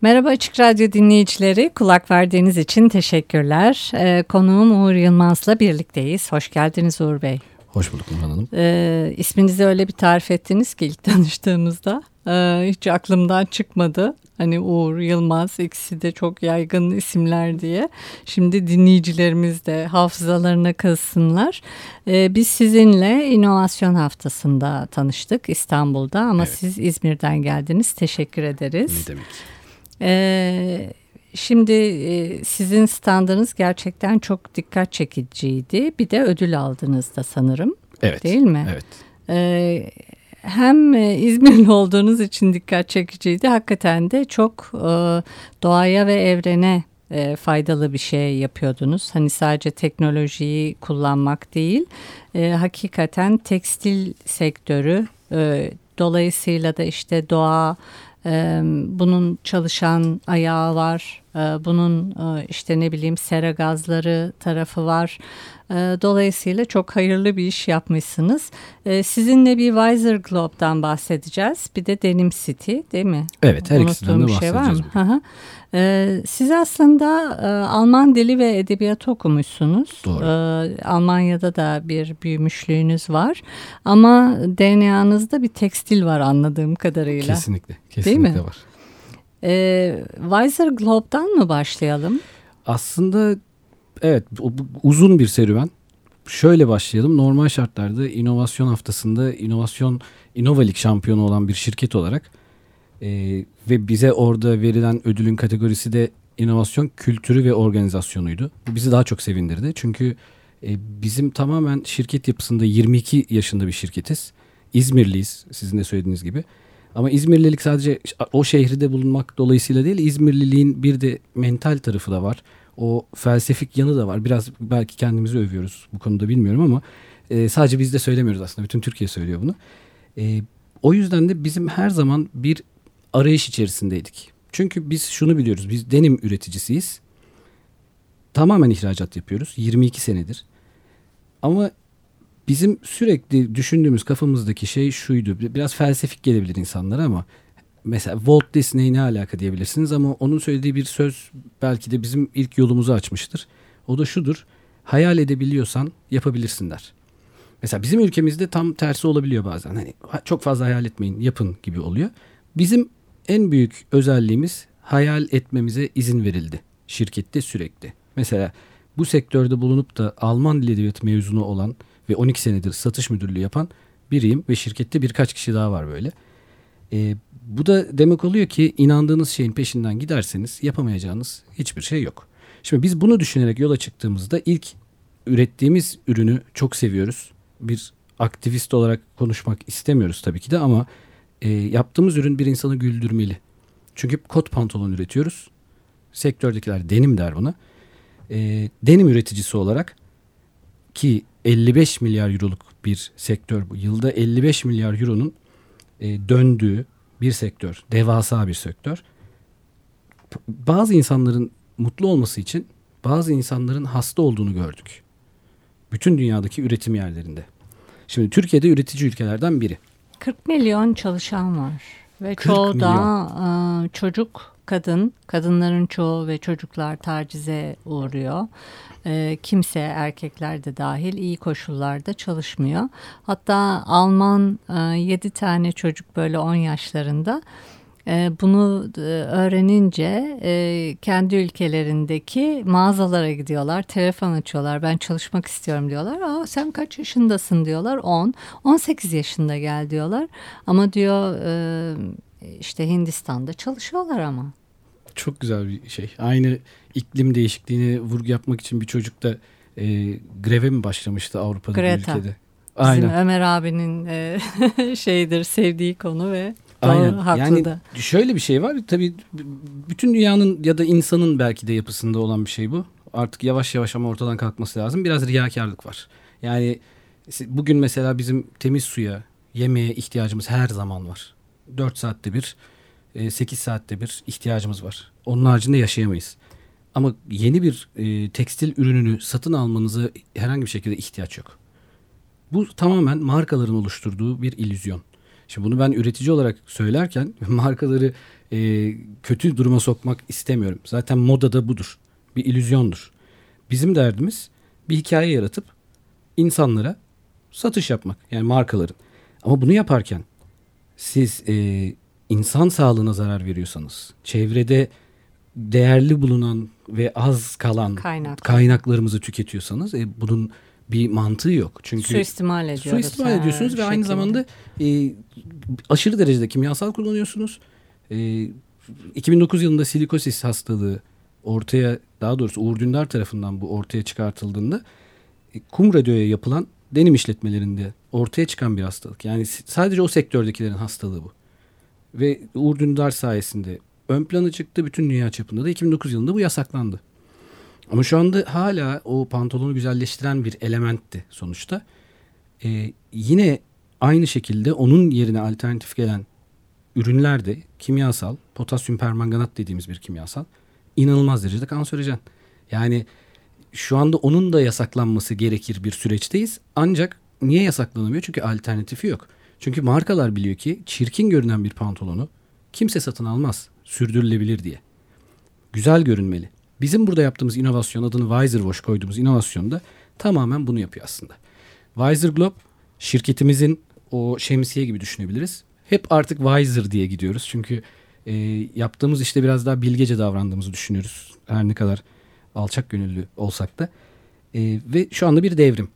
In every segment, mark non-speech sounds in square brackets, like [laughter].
Merhaba Açık Radyo dinleyicileri, kulak verdiğiniz için teşekkürler. Ee, konuğum Uğur Yılmaz'la birlikteyiz. Hoş geldiniz Uğur Bey. Hoş bulduk Nurhan Hanım. Ee, isminizi öyle bir tarif ettiniz ki ilk [laughs] tanıştığımızda ee, hiç aklımdan çıkmadı. Hani Uğur, Yılmaz ikisi de çok yaygın isimler diye. Şimdi dinleyicilerimiz de hafızalarına kazsınlar. Ee, biz sizinle inovasyon haftasında tanıştık İstanbul'da ama evet. siz İzmir'den geldiniz. Teşekkür ederiz. Ne demek. Ee, şimdi e, sizin standınız gerçekten çok dikkat çekiciydi. Bir de ödül aldınız da sanırım. Evet. Değil mi? Evet. Ee, hem e, İzmirli [laughs] olduğunuz için dikkat çekiciydi. Hakikaten de çok e, doğaya ve evrene e, faydalı bir şey yapıyordunuz. Hani sadece teknolojiyi kullanmak değil, e, hakikaten tekstil sektörü e, dolayısıyla da işte doğa, bunun çalışan ayağı var, bunun e, işte ne bileyim sera gazları tarafı var. E, dolayısıyla çok hayırlı bir iş yapmışsınız. E, sizinle bir Weiser Globe'dan bahsedeceğiz. Bir de Denim City değil mi? Evet her ikisinden de bahsedeceğiz. Şey var mı? Ee, siz aslında e, Alman dili ve edebiyatı okumuşsunuz. Doğru. Ee, Almanya'da da bir büyümüşlüğünüz var. Ama DNA'nızda bir tekstil var anladığım kadarıyla. Kesinlikle. Kesinlikle Değil mi? var. Ee, Weiser Globe'dan mı başlayalım? Aslında evet uzun bir serüven. Şöyle başlayalım. Normal şartlarda inovasyon haftasında inovasyon inovalik şampiyonu olan bir şirket olarak e, ve bize orada verilen ödülün kategorisi de inovasyon kültürü ve organizasyonuydu. Bu bizi daha çok sevindirdi. Çünkü e, bizim tamamen şirket yapısında 22 yaşında bir şirketiz. İzmirliyiz sizin de söylediğiniz gibi. Ama İzmirlilik sadece o şehirde bulunmak dolayısıyla değil İzmirliliğin bir de mental tarafı da var. O felsefik yanı da var. Biraz belki kendimizi övüyoruz bu konuda bilmiyorum ama e, sadece biz de söylemiyoruz aslında. Bütün Türkiye söylüyor bunu. E, o yüzden de bizim her zaman bir arayış içerisindeydik. Çünkü biz şunu biliyoruz. Biz denim üreticisiyiz. Tamamen ihracat yapıyoruz. 22 senedir. Ama bizim sürekli düşündüğümüz kafamızdaki şey şuydu. Biraz felsefik gelebilir insanlara ama mesela Walt Disney ne alaka diyebilirsiniz ama onun söylediği bir söz belki de bizim ilk yolumuzu açmıştır. O da şudur. Hayal edebiliyorsan yapabilirsin der. Mesela bizim ülkemizde tam tersi olabiliyor bazen. Hani çok fazla hayal etmeyin, yapın gibi oluyor. Bizim en büyük özelliğimiz hayal etmemize izin verildi şirkette sürekli. Mesela bu sektörde bulunup da Alman dil edebiyatı mezunu olan ve 12 senedir satış müdürlüğü yapan biriyim ve şirkette birkaç kişi daha var böyle. E, bu da demek oluyor ki inandığınız şeyin peşinden giderseniz yapamayacağınız hiçbir şey yok. Şimdi biz bunu düşünerek yola çıktığımızda ilk ürettiğimiz ürünü çok seviyoruz. Bir aktivist olarak konuşmak istemiyoruz tabii ki de ama e, yaptığımız ürün bir insanı güldürmeli. Çünkü kot pantolon üretiyoruz. Sektördekiler denim der buna. E, denim üreticisi olarak ki 55 milyar euroluk bir sektör bu. Yılda 55 milyar euronun e, döndüğü bir sektör. Devasa bir sektör. Bazı insanların mutlu olması için bazı insanların hasta olduğunu gördük. Bütün dünyadaki üretim yerlerinde. Şimdi Türkiye'de üretici ülkelerden biri. 40 milyon çalışan var ve çoğu da e, çocuk kadın, kadınların çoğu ve çocuklar tacize uğruyor. E, kimse erkekler de dahil iyi koşullarda çalışmıyor. Hatta Alman e, 7 tane çocuk böyle 10 yaşlarında e, bunu e, öğrenince e, kendi ülkelerindeki mağazalara gidiyorlar, telefon açıyorlar. Ben çalışmak istiyorum diyorlar. Aa sen kaç yaşındasın diyorlar. 10. 18 yaşında gel diyorlar. Ama diyor işte Hindistan'da çalışıyorlar ama. Çok güzel bir şey. Aynı iklim değişikliğine vurgu yapmak için bir çocuk da e, greve mi başlamıştı Avrupa'da Greta. bir ülkede? Aynen. Bizim Ömer abinin e, [laughs] şeydir sevdiği konu ve Aynen. haklı yani da. şöyle bir şey var. Tabii bütün dünyanın ya da insanın belki de yapısında olan bir şey bu. Artık yavaş yavaş ama ortadan kalkması lazım. Biraz riyakarlık var. Yani bugün mesela bizim temiz suya, yemeğe ihtiyacımız her zaman var. 4 saatte bir, 8 saatte bir ihtiyacımız var. Onun haricinde yaşayamayız. Ama yeni bir e, tekstil ürününü satın almanıza herhangi bir şekilde ihtiyaç yok. Bu tamamen markaların oluşturduğu bir illüzyon. Şimdi bunu ben üretici olarak söylerken [laughs] markaları e, kötü duruma sokmak istemiyorum. Zaten moda da budur. Bir illüzyondur. Bizim derdimiz bir hikaye yaratıp insanlara satış yapmak. Yani markaların. Ama bunu yaparken siz e, insan sağlığına zarar veriyorsanız, çevrede değerli bulunan ve az kalan Kaynak. kaynaklarımızı tüketiyorsanız e, bunun bir mantığı yok. Çünkü suistimal ediyoruz. Suistimal ediyorsunuz ve şekilde. aynı zamanda e, aşırı derecede kimyasal kullanıyorsunuz. E, 2009 yılında silikosis hastalığı ortaya daha doğrusu Uğur Dündar tarafından bu ortaya çıkartıldığında e, kum radyoya yapılan denim işletmelerinde ortaya çıkan bir hastalık. Yani sadece o sektördekilerin hastalığı bu. Ve Uğur Dündar sayesinde ön plana çıktı. Bütün dünya çapında da 2009 yılında bu yasaklandı. Ama şu anda hala o pantolonu güzelleştiren bir elementti sonuçta. Ee, yine aynı şekilde onun yerine alternatif gelen ürünler de kimyasal, potasyum permanganat dediğimiz bir kimyasal inanılmaz derecede kanserojen. Yani şu anda onun da yasaklanması gerekir bir süreçteyiz. Ancak niye yasaklanamıyor? Çünkü alternatifi yok. Çünkü markalar biliyor ki çirkin görünen bir pantolonu kimse satın almaz sürdürülebilir diye. Güzel görünmeli. Bizim burada yaptığımız inovasyon adını Wiser Wash koyduğumuz inovasyonda tamamen bunu yapıyor aslında. Wiser Globe şirketimizin o şemsiye gibi düşünebiliriz. Hep artık Wiser diye gidiyoruz. Çünkü e, yaptığımız işte biraz daha bilgece davrandığımızı düşünüyoruz. Her ne kadar alçak gönüllü olsak da. E, ve şu anda bir devrim.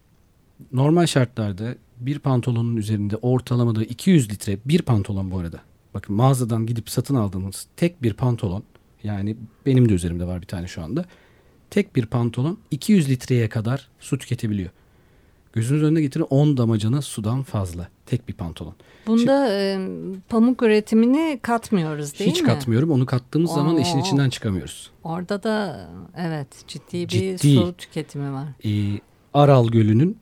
Normal şartlarda bir pantolonun üzerinde ortalamada 200 litre bir pantolon bu arada. Bakın mağazadan gidip satın aldığınız tek bir pantolon yani benim de üzerimde var bir tane şu anda. Tek bir pantolon 200 litreye kadar su tüketebiliyor. Gözünüz önüne getirin 10 damacana sudan fazla. Tek bir pantolon. Bunda Şimdi, e, pamuk üretimini katmıyoruz değil hiç mi? Hiç katmıyorum. Onu kattığımız Oo. zaman işin içinden çıkamıyoruz. Orada da evet ciddi bir ciddi, su tüketimi var. E, Aral Gölü'nün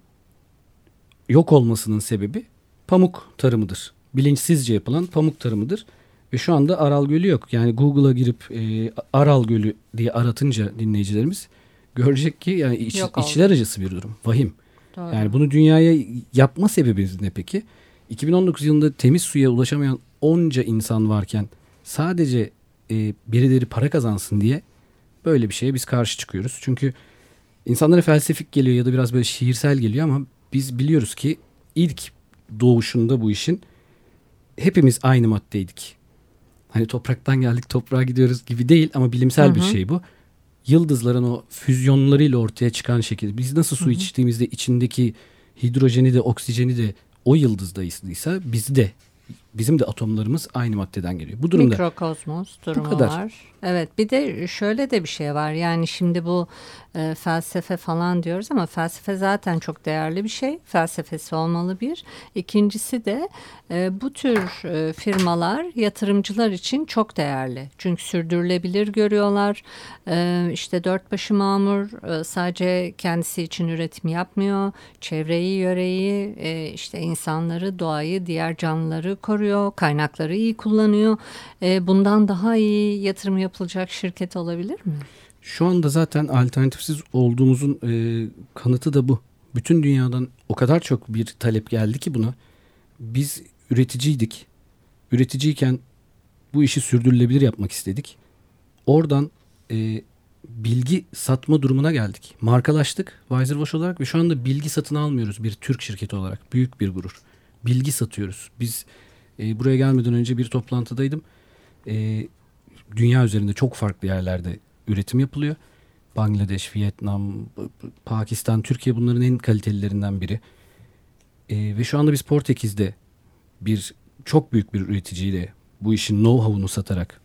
yok olmasının sebebi pamuk tarımıdır. Bilinçsizce yapılan pamuk tarımıdır. Ve şu anda Aral Gölü yok. Yani Google'a girip e, Aral Gölü diye aratınca dinleyicilerimiz görecek ki yani iç, içler acısı bir durum. Vahim. Doğru. Yani bunu dünyaya yapma sebebimiz ne peki? 2019 yılında temiz suya ulaşamayan onca insan varken sadece e, birileri para kazansın diye böyle bir şeye biz karşı çıkıyoruz. Çünkü insanlara felsefik geliyor ya da biraz böyle şiirsel geliyor ama biz biliyoruz ki ilk doğuşunda bu işin hepimiz aynı maddeydik. Hani topraktan geldik toprağa gidiyoruz gibi değil ama bilimsel hı hı. bir şey bu. Yıldızların o füzyonlarıyla ortaya çıkan şekilde biz nasıl su içtiğimizde içindeki hidrojeni de oksijeni de o yıldızdaysa biz de bizim de atomlarımız aynı maddeden geliyor. Bu durumda mikrokozmos durumu bu kadar. var. Evet bir de şöyle de bir şey var. Yani şimdi bu e, felsefe falan diyoruz ama felsefe zaten çok değerli bir şey. Felsefesi olmalı bir. İkincisi de e, bu tür e, firmalar yatırımcılar için çok değerli. Çünkü sürdürülebilir görüyorlar. E, işte dört başı mamur e, sadece kendisi için üretim yapmıyor. Çevreyi, yöreyi, e, işte insanları, doğayı, diğer canlıları koruyor. Kaynakları iyi kullanıyor. E, bundan daha iyi yatırım yapılacak şirket olabilir mi? Şu anda zaten alternatifsiz olduğumuzun e, kanıtı da bu. Bütün dünyadan o kadar çok bir talep geldi ki buna. Biz üreticiydik. Üreticiyken bu işi sürdürülebilir yapmak istedik. Oradan e, bilgi satma durumuna geldik. Markalaştık Wiser Wash olarak ve şu anda bilgi satın almıyoruz bir Türk şirketi olarak. Büyük bir gurur. Bilgi satıyoruz. Biz e, buraya gelmeden önce bir toplantıdaydım. E, dünya üzerinde çok farklı yerlerde üretim yapılıyor. Bangladeş, Vietnam, Pakistan, Türkiye bunların en kalitelilerinden biri. E, ve şu anda biz Portekiz'de bir çok büyük bir üreticiyle bu işin know-how'unu satarak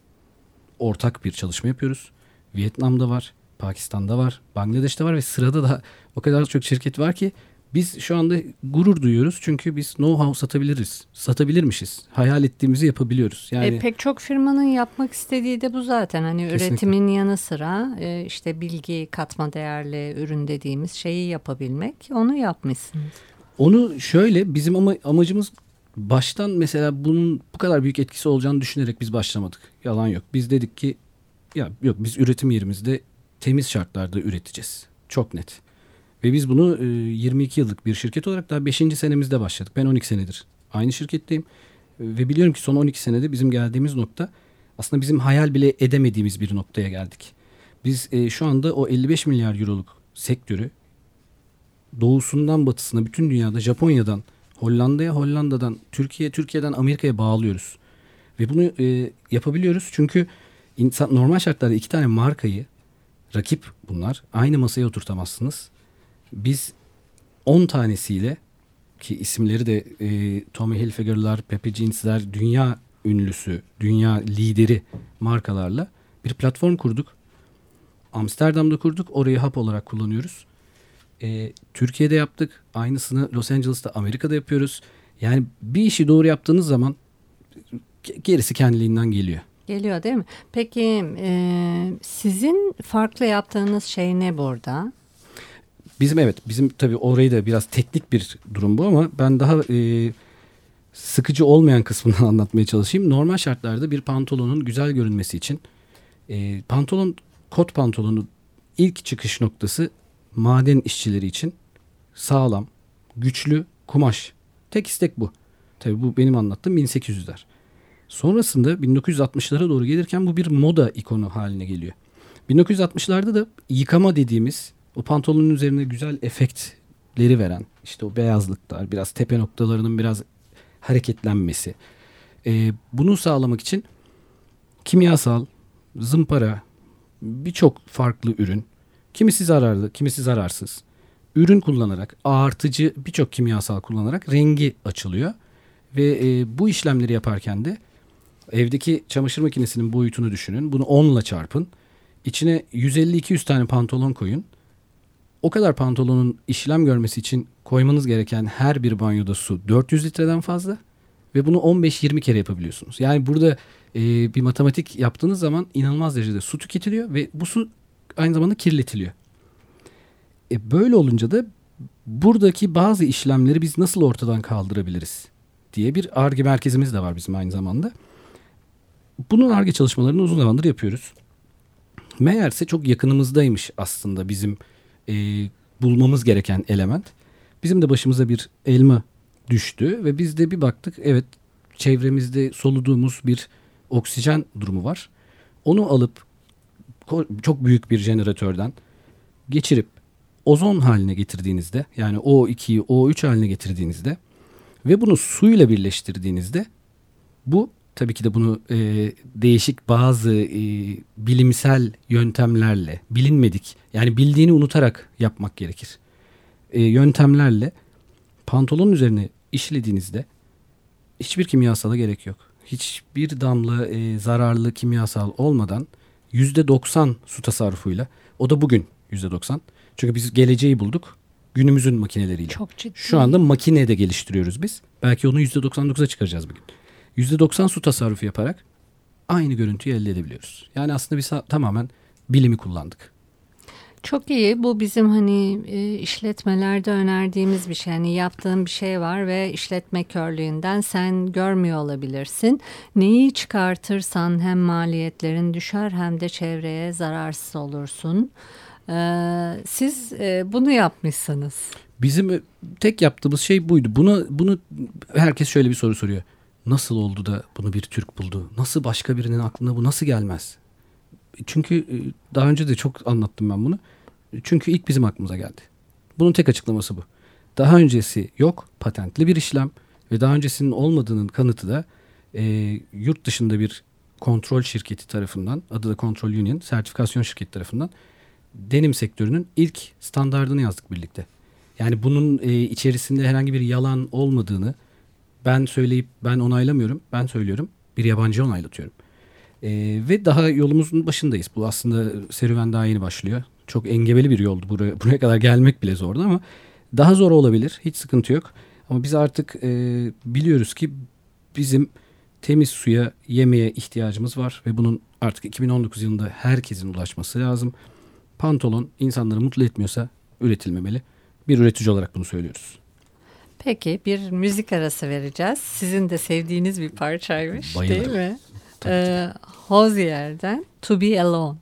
ortak bir çalışma yapıyoruz. Vietnam'da var, Pakistan'da var, Bangladeş'te var ve sırada da o kadar çok şirket var ki Biz şu anda gurur duyuyoruz çünkü biz know-how satabiliriz. Satabilirmişiz. Hayal ettiğimizi yapabiliyoruz. Yani e, pek çok firmanın yapmak istediği de bu zaten. Hani Kesinlikle. üretimin yanı sıra e, işte bilgi katma değerli ürün dediğimiz şeyi yapabilmek. Onu yapmışsınız. onu şöyle bizim ama amacımız baştan mesela bunun bu kadar büyük etkisi olacağını düşünerek biz başlamadık. Yalan yok. Biz dedik ki ya yok biz üretim yerimizde temiz şartlarda üreteceğiz. Çok net. Ve biz bunu e, 22 yıllık bir şirket olarak daha 5. senemizde başladık. Ben 12 senedir aynı şirketteyim. E, Ve biliyorum ki son 12 senede bizim geldiğimiz nokta aslında bizim hayal bile edemediğimiz bir noktaya geldik. Biz e, şu anda o 55 milyar euroluk sektörü doğusundan batısına bütün dünyada Japonya'dan Hollanda'ya Hollanda'dan Türkiye Türkiye'den Amerika'ya bağlıyoruz. Ve bunu e, yapabiliyoruz çünkü insan normal şartlarda iki tane markayı rakip bunlar aynı masaya oturtamazsınız. Biz 10 tanesiyle ki isimleri de e, Tommy Hilfiger'lar, Pepe Jeans'ler dünya ünlüsü, dünya lideri markalarla bir platform kurduk. Amsterdam'da kurduk. Orayı hap olarak kullanıyoruz. E, Türkiye'de yaptık. Aynısını Los Angeles'ta, Amerika'da yapıyoruz. Yani bir işi doğru yaptığınız zaman ge- gerisi kendiliğinden geliyor. Geliyor değil mi? Peki e, sizin farklı yaptığınız şey ne burada? Bizim evet bizim tabii orayı da biraz teknik bir durum bu ama ben daha e, sıkıcı olmayan kısmını [laughs] anlatmaya çalışayım. Normal şartlarda bir pantolonun güzel görünmesi için e, pantolon kot pantolonu ilk çıkış noktası maden işçileri için sağlam, güçlü kumaş. Tek istek bu. Tabii bu benim anlattığım 1800'ler. Sonrasında 1960'lara doğru gelirken bu bir moda ikonu haline geliyor. 1960'larda da yıkama dediğimiz o pantolonun üzerine güzel efektleri veren işte o beyazlıklar biraz tepe noktalarının biraz hareketlenmesi. Ee, bunu sağlamak için kimyasal, zımpara, birçok farklı ürün, kimisi zararlı, kimisi zararsız. Ürün kullanarak, artıcı birçok kimyasal kullanarak rengi açılıyor. Ve e, bu işlemleri yaparken de evdeki çamaşır makinesinin boyutunu düşünün. Bunu 10 ile çarpın. İçine 150-200 tane pantolon koyun. O kadar pantolonun işlem görmesi için koymanız gereken her bir banyoda su 400 litreden fazla ve bunu 15-20 kere yapabiliyorsunuz. Yani burada e, bir matematik yaptığınız zaman inanılmaz derecede su tüketiliyor ve bu su aynı zamanda kirletiliyor. E, böyle olunca da buradaki bazı işlemleri biz nasıl ortadan kaldırabiliriz diye bir ARGE merkezimiz de var bizim aynı zamanda. Bunun ARGE çalışmalarını uzun zamandır yapıyoruz. Meğerse çok yakınımızdaymış aslında bizim e, bulmamız gereken element. Bizim de başımıza bir elma düştü ve biz de bir baktık evet çevremizde soluduğumuz bir oksijen durumu var. Onu alıp çok büyük bir jeneratörden geçirip ozon haline getirdiğinizde yani O2'yi O3 haline getirdiğinizde ve bunu suyla birleştirdiğinizde bu tabii ki de bunu e, değişik bazı e, bilimsel yöntemlerle bilinmedik yani bildiğini unutarak yapmak gerekir. E, yöntemlerle pantolonun üzerine işlediğinizde hiçbir kimyasala gerek yok. Hiçbir damla e, zararlı kimyasal olmadan %90 su tasarrufuyla o da bugün %90. Çünkü biz geleceği bulduk günümüzün makineleriyle. Çok ciddi. Şu anda makine de geliştiriyoruz biz. Belki onu %99'a çıkaracağız bugün. %90 su tasarrufu yaparak aynı görüntüyü elde edebiliyoruz. Yani aslında biz tamamen bilimi kullandık. Çok iyi. Bu bizim hani e, işletmelerde önerdiğimiz bir şey. Yani yaptığın bir şey var ve işletme körlüğünden sen görmüyor olabilirsin. Neyi çıkartırsan hem maliyetlerin düşer hem de çevreye zararsız olursun. Ee, siz e, bunu yapmışsınız. Bizim tek yaptığımız şey buydu. Bunu bunu herkes şöyle bir soru soruyor. Nasıl oldu da bunu bir Türk buldu? Nasıl başka birinin aklına bu nasıl gelmez? Çünkü e, daha önce de çok anlattım ben bunu. Çünkü ilk bizim aklımıza geldi. Bunun tek açıklaması bu. Daha öncesi yok, patentli bir işlem ve daha öncesinin olmadığının kanıtı da e, yurt dışında bir kontrol şirketi tarafından, adı da Control Union, sertifikasyon şirketi tarafından denim sektörünün ilk standardını yazdık birlikte. Yani bunun e, içerisinde herhangi bir yalan olmadığını ben söyleyip ben onaylamıyorum, ben söylüyorum, bir yabancı onaylatıyorum. E, ve daha yolumuzun başındayız. Bu aslında serüven daha yeni başlıyor. Çok engebeli bir yoldu. Buraya, [laughs] buraya kadar gelmek bile zordu ama Daha zor olabilir. Hiç sıkıntı yok. Ama biz artık e, biliyoruz ki bizim temiz suya, yemeğe ihtiyacımız var ve bunun artık 2019 yılında herkesin ulaşması lazım. Pantolon insanları mutlu etmiyorsa üretilmemeli. Bir üretici olarak bunu söylüyoruz. Peki bir müzik arası vereceğiz. Sizin de sevdiğiniz bir parçaymış Bayılırım. değil mi? Ee, Hozier'den To Be Alone.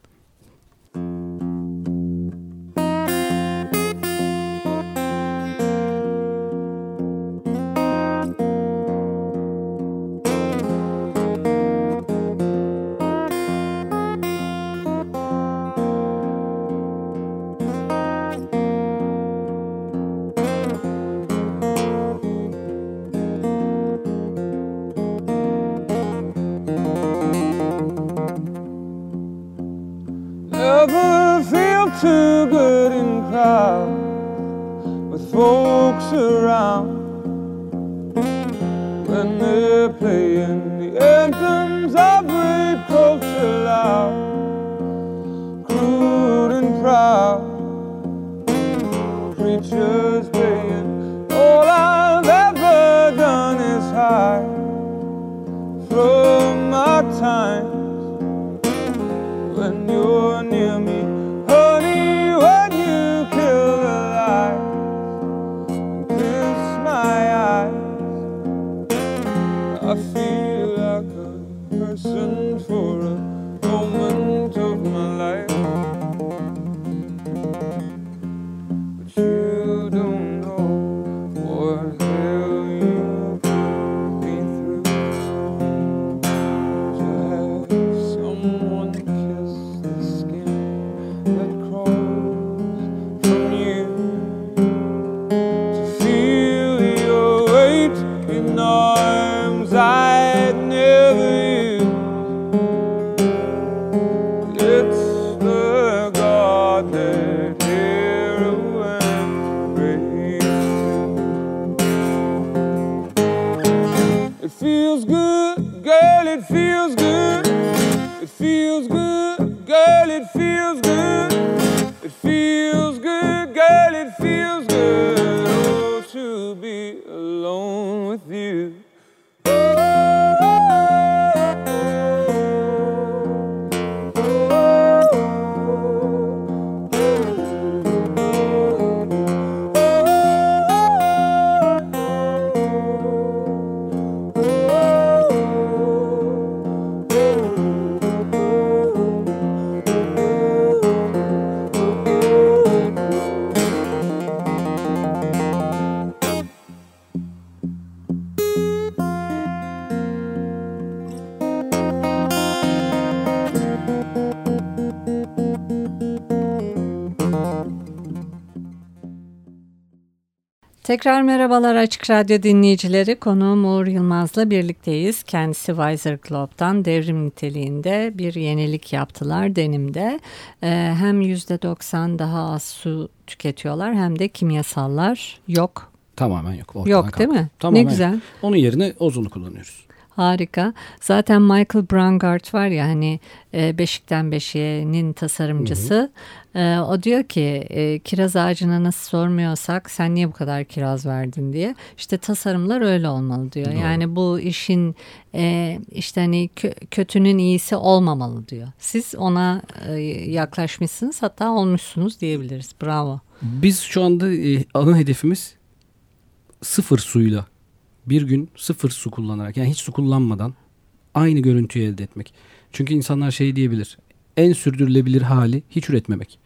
Never feel too good in crowds with folks around when they're playing the anthems of rape culture loud, crude and proud. Preachers praying, all I've ever done is hide from my time Tekrar merhabalar Açık Radyo dinleyicileri. Konuğum Uğur Yılmaz'la birlikteyiz. Kendisi Weiser Globe'dan devrim niteliğinde bir yenilik yaptılar denimde. Ee, hem %90 daha az su tüketiyorlar hem de kimyasallar yok. Tamamen yok. Yok değil kalktı. mi? Tamamen Ne güzel. yok. Onun yerine ozonu kullanıyoruz. Harika. Zaten Michael Brangard var ya hani e, Beşikten Beşiğe'nin tasarımcısı. E, o diyor ki e, kiraz ağacına nasıl sormuyorsak sen niye bu kadar kiraz verdin diye. İşte tasarımlar öyle olmalı diyor. Doğru. Yani bu işin işte hani kö- kötünün iyisi olmamalı diyor. Siz ona yaklaşmışsınız hatta olmuşsunuz diyebiliriz. Bravo. Biz şu anda ana hedefimiz sıfır suyla bir gün sıfır su kullanarak yani hiç su kullanmadan aynı görüntüyü elde etmek. Çünkü insanlar şey diyebilir. En sürdürülebilir hali hiç üretmemek.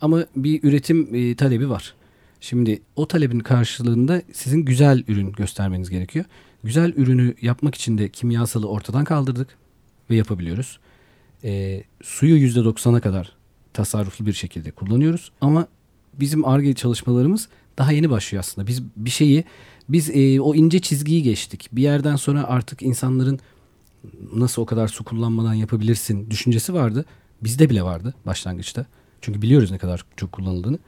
Ama bir üretim e, talebi var. Şimdi o talebin karşılığında sizin güzel ürün göstermeniz gerekiyor. Güzel ürünü yapmak için de kimyasalı ortadan kaldırdık ve yapabiliyoruz. E, suyu %90'a kadar tasarruflu bir şekilde kullanıyoruz. Ama bizim ARGE çalışmalarımız daha yeni başlıyor aslında. Biz bir şeyi biz e, o ince çizgiyi geçtik. Bir yerden sonra artık insanların nasıl o kadar su kullanmadan yapabilirsin düşüncesi vardı. Bizde bile vardı başlangıçta. Çünkü biliyoruz ne kadar çok kullanıldığını.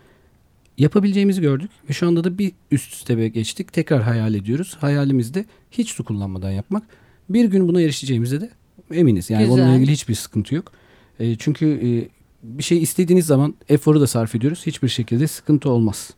Yapabileceğimizi gördük ve şu anda da bir üst üste geçtik. Tekrar hayal ediyoruz. Hayalimiz de hiç su kullanmadan yapmak. Bir gün buna erişeceğimize de eminiz. Yani Güzel. onunla ilgili hiçbir sıkıntı yok. E, çünkü e, bir şey istediğiniz zaman eforu da sarf ediyoruz. Hiçbir şekilde sıkıntı olmaz.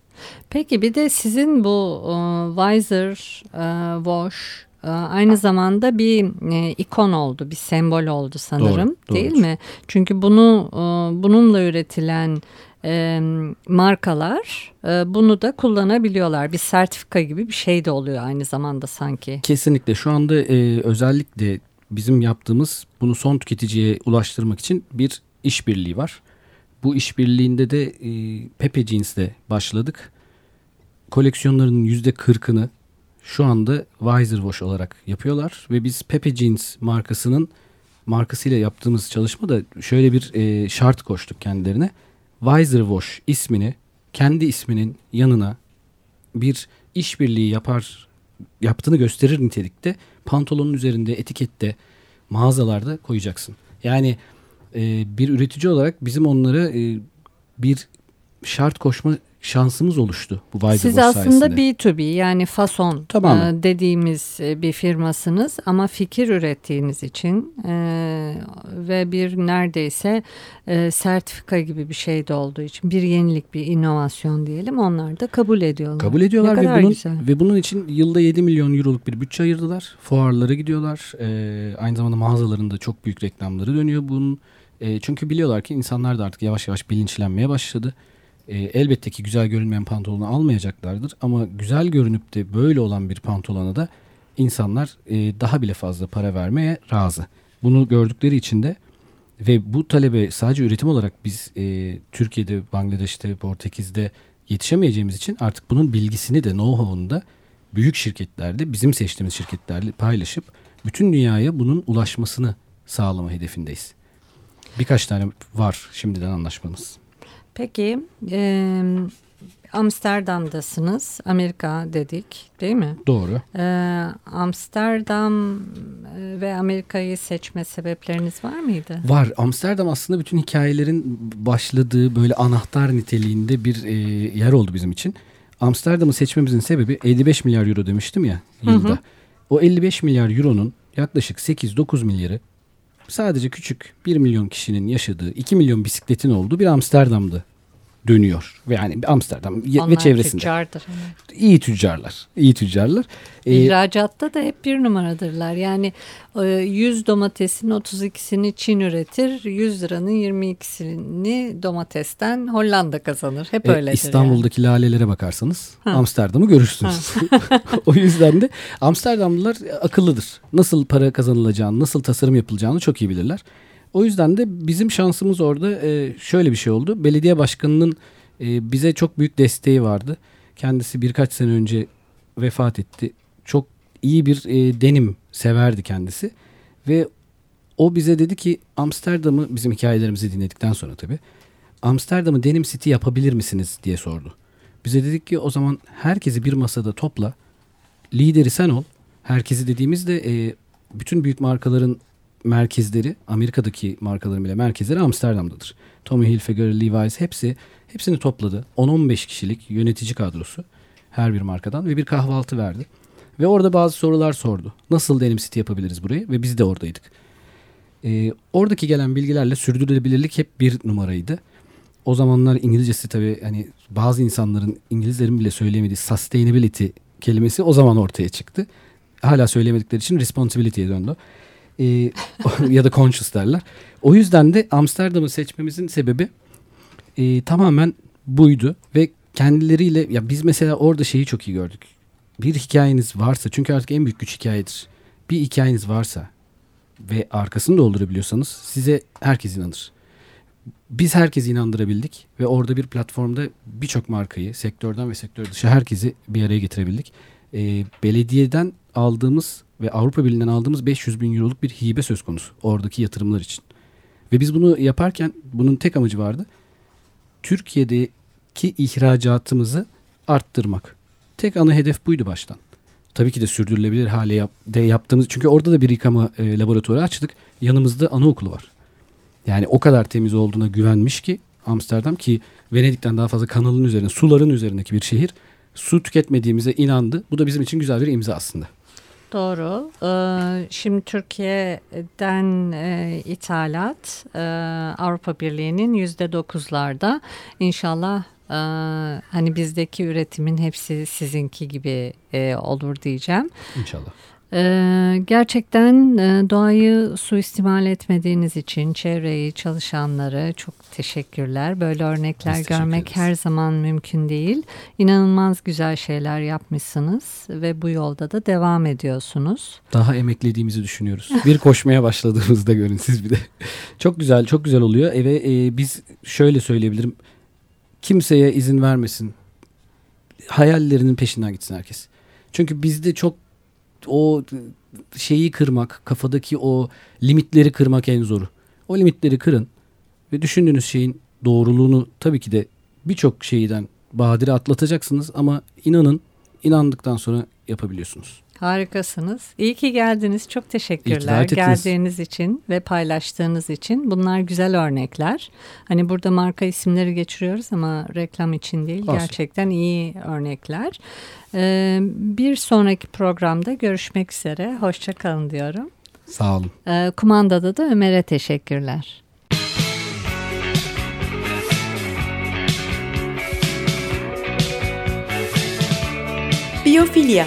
Peki bir de sizin bu e, Weiser, e, Wash e, aynı zamanda bir e, ikon oldu, bir sembol oldu sanırım, Doğru, değil doğrudur. mi? Çünkü bunu e, bununla üretilen e, markalar e, bunu da kullanabiliyorlar. Bir sertifika gibi bir şey de oluyor aynı zamanda sanki. Kesinlikle şu anda e, özellikle bizim yaptığımız bunu son tüketiciye ulaştırmak için bir işbirliği var. Bu işbirliğinde de e, Pepe Jeans'le başladık. Koleksiyonlarının yüzde kırkını şu anda Weiser Wash olarak yapıyorlar ve biz Pepe Jeans markasının markasıyla yaptığımız çalışmada şöyle bir e, şart koştuk kendilerine. Weiser Wash ismini kendi isminin yanına bir işbirliği yapar yaptığını gösterir nitelikte pantolonun üzerinde etikette mağazalarda koyacaksın. Yani e, bir üretici olarak bizim onlara e, bir şart koşma şansımız oluştu bu Weiser Siz aslında sayesinde. B2B yani fason Tamamen. e, dediğimiz e, bir firmasınız ama fikir ürettiğiniz için e, ve bir neredeyse e, sertifika gibi bir şey de olduğu için bir yenilik bir inovasyon diyelim onlar da kabul ediyorlar. Kabul ediyorlar ve bunun güzel. ve bunun için yılda 7 milyon euroluk bir bütçe ayırdılar. Fuarlara gidiyorlar. Aynı zamanda mağazalarında çok büyük reklamları dönüyor bunun. Ee, çünkü biliyorlar ki insanlar da artık yavaş yavaş bilinçlenmeye başladı. Ee, elbette ki güzel görünmeyen pantolonu almayacaklardır ama güzel görünüp de böyle olan bir pantolona da insanlar e, daha bile fazla para vermeye razı. Bunu gördükleri için de ve bu talebe sadece üretim olarak biz e, Türkiye'de, Bangladeş'te, Portekiz'de yetişemeyeceğimiz için artık bunun bilgisini de know-how'unu da büyük şirketlerde bizim seçtiğimiz şirketlerle paylaşıp bütün dünyaya bunun ulaşmasını sağlama hedefindeyiz. Birkaç tane var şimdiden anlaşmamız. Peki e, Amsterdam'dasınız Amerika dedik değil mi? Doğru. E, Amsterdam ve Amerika'yı seçme sebepleriniz var mıydı? Var. Amsterdam aslında bütün hikayelerin başladığı böyle anahtar niteliğinde bir e, yer oldu bizim için. Amsterdam'ı seçmemizin sebebi 55 milyar euro demiştim ya yılda. Hı hı. O 55 milyar euronun yaklaşık 8-9 milyarı sadece küçük 1 milyon kişinin yaşadığı 2 milyon bisikletin olduğu bir Amsterdam'da dönüyor. Ve yani Amsterdam Onlar ve çevresinde. tüccardır. evet. İyi tüccarlar. iyi tüccarlar. Ee, İhracatta da hep bir numaradırlar. Yani e, 100 domatesin 32'sini Çin üretir, 100 liranın 22'sini domatesten Hollanda kazanır. Hep E, öyledir. İstanbul'daki lalelere bakarsanız. Amsterdam'ı görürsünüz. [laughs] o yüzden de Amsterdamlılar akıllıdır. Nasıl para kazanılacağını, nasıl tasarım yapılacağını çok iyi bilirler. O yüzden de bizim şansımız orada e, şöyle bir şey oldu. Belediye başkanının e, bize çok büyük desteği vardı. Kendisi birkaç sene önce vefat etti. Çok iyi bir e, denim severdi kendisi. Ve o bize dedi ki Amsterdam'ı bizim hikayelerimizi dinledikten sonra tabii. Amsterdam'ı Denim City yapabilir misiniz diye sordu. Bize dedik ki o zaman herkesi bir masada topla. Lideri sen ol. Herkesi dediğimizde e, bütün büyük markaların merkezleri, Amerika'daki markaların bile merkezleri Amsterdam'dadır. Tommy Hilfiger, Levi's hepsi hepsini topladı. 10-15 kişilik yönetici kadrosu her bir markadan ve bir kahvaltı verdi. Ve orada bazı sorular sordu. Nasıl Denim City yapabiliriz burayı? Ve biz de oradaydık. E, oradaki gelen bilgilerle sürdürülebilirlik hep bir numaraydı. O zamanlar İngilizcesi tabii hani bazı insanların İngilizlerin bile söyleyemediği sustainability kelimesi o zaman ortaya çıktı. Hala söyleyemedikleri için responsibility'ye döndü. Ee, ya da conscious derler. O yüzden de Amsterdam'ı seçmemizin sebebi e, tamamen buydu ve kendileriyle ya biz mesela orada şeyi çok iyi gördük. Bir hikayeniz varsa çünkü artık en büyük güç hikayedir. Bir hikayeniz varsa ve arkasını doldurabiliyorsanız size herkes inanır. Biz herkesi inandırabildik ve orada bir platformda birçok markayı sektörden ve sektör dışı herkesi bir araya getirebildik. Ee, belediyeden aldığımız ve Avrupa Birliği'nden aldığımız 500 bin euroluk bir hibe söz konusu oradaki yatırımlar için. Ve biz bunu yaparken bunun tek amacı vardı. Türkiye'deki ihracatımızı arttırmak. Tek ana hedef buydu baştan. Tabii ki de sürdürülebilir hale yap, de yaptığımız çünkü orada da bir yıkama e, laboratuvarı açtık. Yanımızda anaokulu var. Yani o kadar temiz olduğuna güvenmiş ki Amsterdam ki Venedik'ten daha fazla kanalın üzerine, suların üzerindeki bir şehir. Su tüketmediğimize inandı. Bu da bizim için güzel bir imza aslında. Doğru. Ee, Şimdi Türkiye'den e, ithalat e, Avrupa Birliği'nin yüzde dokuzlarda inşallah e, hani bizdeki üretimin hepsi sizinki gibi olur diyeceğim. İnşallah. Ee, gerçekten e, doğayı suistimal etmediğiniz için çevreyi, çalışanları çok teşekkürler. Böyle örnekler Biz görmek her zaman mümkün değil. İnanılmaz güzel şeyler yapmışsınız ve bu yolda da devam ediyorsunuz. Daha emeklediğimizi düşünüyoruz. Bir koşmaya başladığımızda görün siz bir de. çok güzel, çok güzel oluyor. Eve e, biz şöyle söyleyebilirim. Kimseye izin vermesin. Hayallerinin peşinden gitsin herkes. Çünkü bizde çok o şeyi kırmak, kafadaki o limitleri kırmak en zoru. O limitleri kırın ve düşündüğünüz şeyin doğruluğunu tabii ki de birçok şeyden badire atlatacaksınız ama inanın inandıktan sonra yapabiliyorsunuz. Harikasınız. İyi ki geldiniz. Çok teşekkürler geldiğiniz için ve paylaştığınız için. Bunlar güzel örnekler. Hani burada marka isimleri geçiriyoruz ama reklam için değil. Olsun. Gerçekten iyi örnekler. Ee, bir sonraki programda görüşmek üzere. Hoşça kalın diyorum. Sağ olun. Ee, kumandada da Ömer'e teşekkürler. Biyofilya